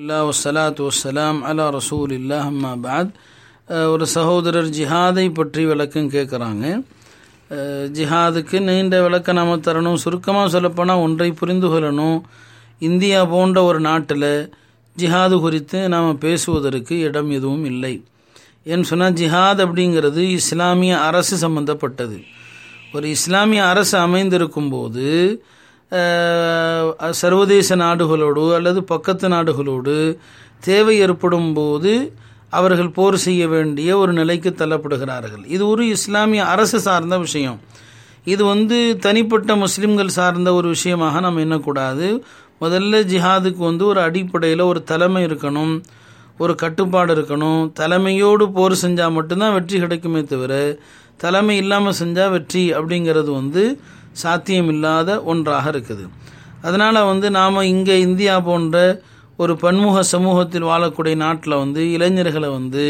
இல்லா வசலாத்து வசலாம் அலா ரசூல் இல்லா அம்மா பாத் ஒரு சகோதரர் ஜிஹாதை பற்றி விளக்கம் கேட்குறாங்க. ஜிஹாதுக்கு நீண்ட விளக்கம் நாம தரணும். சுருக்கமாக சொல்லப்போனால் ஒன்றை புரிந்து கொள்ளணும். இந்தியா போன்ற ஒரு நாட்டில் ஜிஹாது குறித்து நாம் பேசுவதற்கு இடம் எதுவும் இல்லை. ஏன்னு சொன்னால் ஜிஹாத் அப்படிங்கிறது இஸ்லாமிய அரசு சம்பந்தப்பட்டது. ஒரு இஸ்லாமிய அரசு அமைந்திருக்கும் போது சர்வதேச நாடுகளோடு அல்லது பக்கத்து நாடுகளோடு தேவை ஏற்படும் போது அவர்கள் போர் செய்ய வேண்டிய ஒரு நிலைக்கு தள்ளப்படுகிறார்கள். இது ஒரு இஸ்லாமிய அரசு சார்ந்த விஷயம். இது வந்து தனிப்பட்ட முஸ்லீம்கள் சார்ந்த ஒரு விஷயமாக நம்ம எண்ணக்கூடாது. முதல்ல ஜிஹாதுக்கு வந்து ஒரு அடிப்படையில் ஒரு தலைமை இருக்கணும் ஒரு கட்டுப்பாடு இருக்கணும். தலைமையோடு போர் செஞ்சால் மட்டும்தான் வெற்றி கிடைக்குமே தவிர தலைமை இல்லாமல் செஞ்சால் வெற்றி அப்படிங்கிறது வந்து சாத்தியமில்லாத ஒன்றாக இருக்குது. அதனால் வந்து நாம் இங்கே இந்தியா போன்ற ஒரு பன்முக சமூகத்தில் வாழக்கூடிய நாட்டில் வந்து இளைஞர்களை வந்து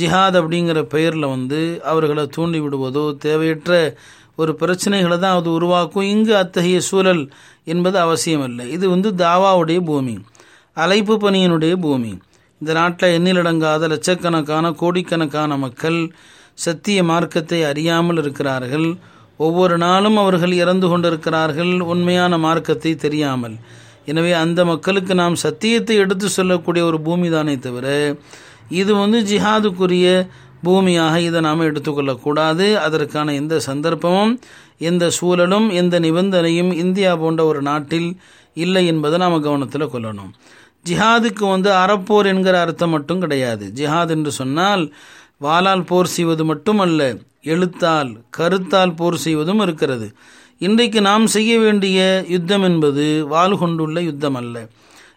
ஜிஹாத் அப்படிங்கிற பெயரில் வந்து அவர்களை தூண்டி விடுவதோ தேவையற்ற ஒரு பிரச்சனைகளை தான் அது உருவாக்கும். இங்கு அத்தகைய சூழல் என்பது அவசியம் இல்லை இது வந்து தாவாவுடைய பூமி அழைப்பு பணியினுடைய பூமி. இந்த நாட்டில் எண்ணிலடங்காத லட்சக்கணக்கான கோடிக்கணக்கான மக்கள் சத்திய மார்க்கத்தை அறியாமல் இருக்கிறார்கள். ஒவ்வொரு நாளும் அவர்கள் இறந்து கொண்டிருக்கிறார்கள் உண்மையான மார்க்கத்தை தெரியாமல். எனவே அந்த மக்களுக்கு நாம் சத்தியத்தை எடுத்து சொல்லக்கூடிய ஒரு பூமி தானே தவிர இது வந்து ஜிஹாதுக்குரிய பூமியாக இதை நாம் எடுத்துக்கொள்ளக்கூடாது அதற்கான எந்த சந்தர்ப்பமும் எந்த சூழலும் எந்த நிபந்தனையும் இந்தியா போன்ற ஒரு நாட்டில் இல்லை என்பதை நாம் கவனத்தில் கொள்ளணும். ஜிஹாதுக்கு வந்து அறப்போர் என்கிற அர்த்தம் மட்டும் கிடையாது. ஜிஹாத் என்று சொன்னால் வாளால் போர் செய்வது மட்டுமல்ல எழுத்தால் கருத்தால் போர் செய்வதும் இருக்கிறது. இன்றைக்கு நாம் செய்ய வேண்டிய யுத்தம் என்பது வாள் கொண்டுள்ள யுத்தம் அல்ல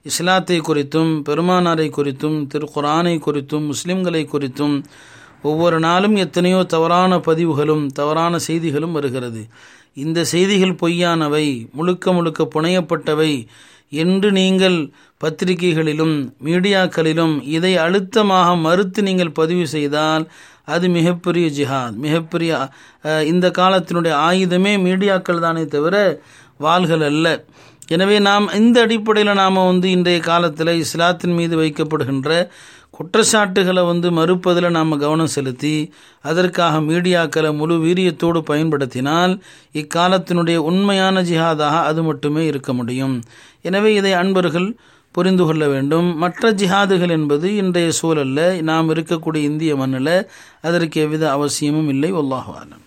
இஸ்லாத்தை குறித்தும் பெருமானாரை குறித்தும் திருக்குரானை குறித்தும் முஸ்லிம்களை குறித்தும் ஒவ்வொரு நாளும் எத்தனையோ தவறான பதிவுகளும் தவறான செய்திகளும் வருகிறது. இந்த செய்திகள் பொய்யானவை முழுக்க முழுக்க புனையப்பட்டவை என்று நீங்கள் பத்திரிகைகளிலும் மீடியாக்களிலும் இதை அழுத்தமாக மறுத்து நீங்கள் பதிவு செய்தால் அது மிகப்பெரிய ஜிஹாத் மிகப்பெரிய இந்த காலத்தினுடைய ஆயுதமே மீடியாக்கள் தானே தவிர வாள்கள் அல்ல. எனவே நாம் இந்த அடிப்படையில் நாம் வந்து இன்றைய காலத்தில் இஸ்லாத்தின் மீது வைக்கப்படுகின்ற குற்றச்சாட்டுகளை வந்து மறுப்பதில் நாம் கவனம் செலுத்தி அதற்காக மீடியாக்களை முழு வீரியத்தோடு பயன்படுத்தினால் இக்காலத்தினுடைய உண்மையான ஜிஹாதாக அது மட்டுமே இருக்க முடியும். எனவே இதை அன்பர்கள் புரிந்து கொள்ள வேண்டும். மற்ற ஜிஹாதுகள் என்பது இன்றைய சூழலில் நாம் இருக்கக்கூடிய இந்திய மண்ணில் அதற்கு எவ்வித அவசியமும் இல்லை. ஒல்லாஹாலம்